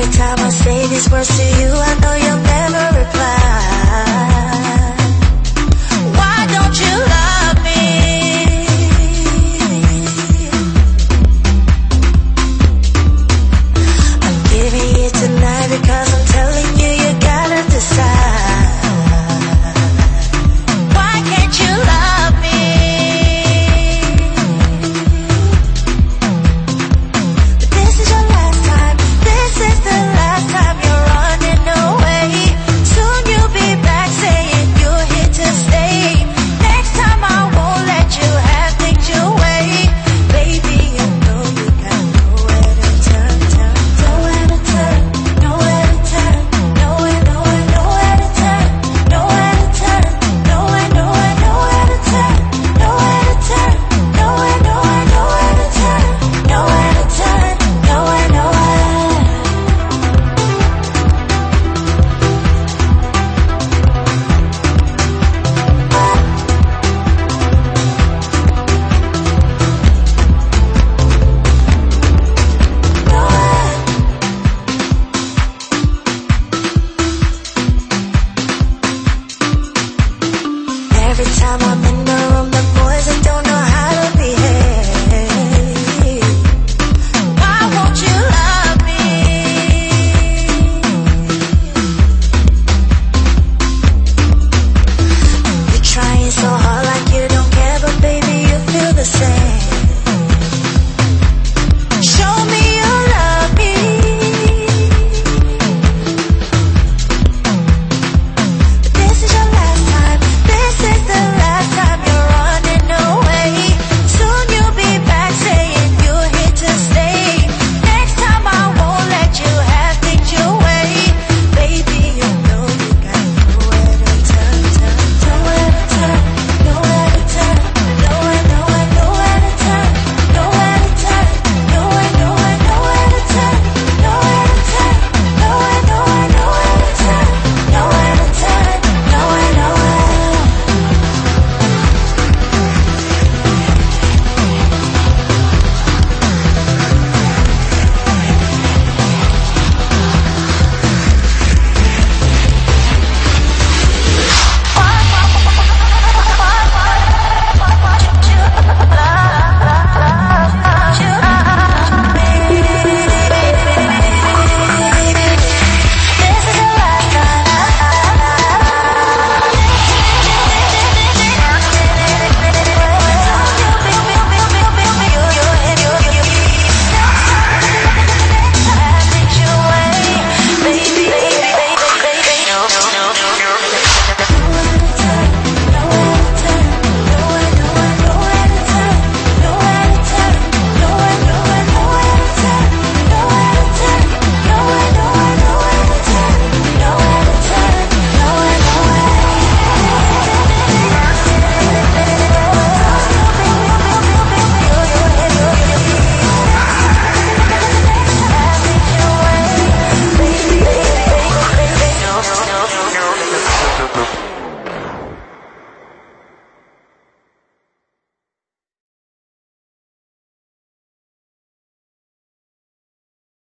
Every time I say these words to you, I know you'll never reply.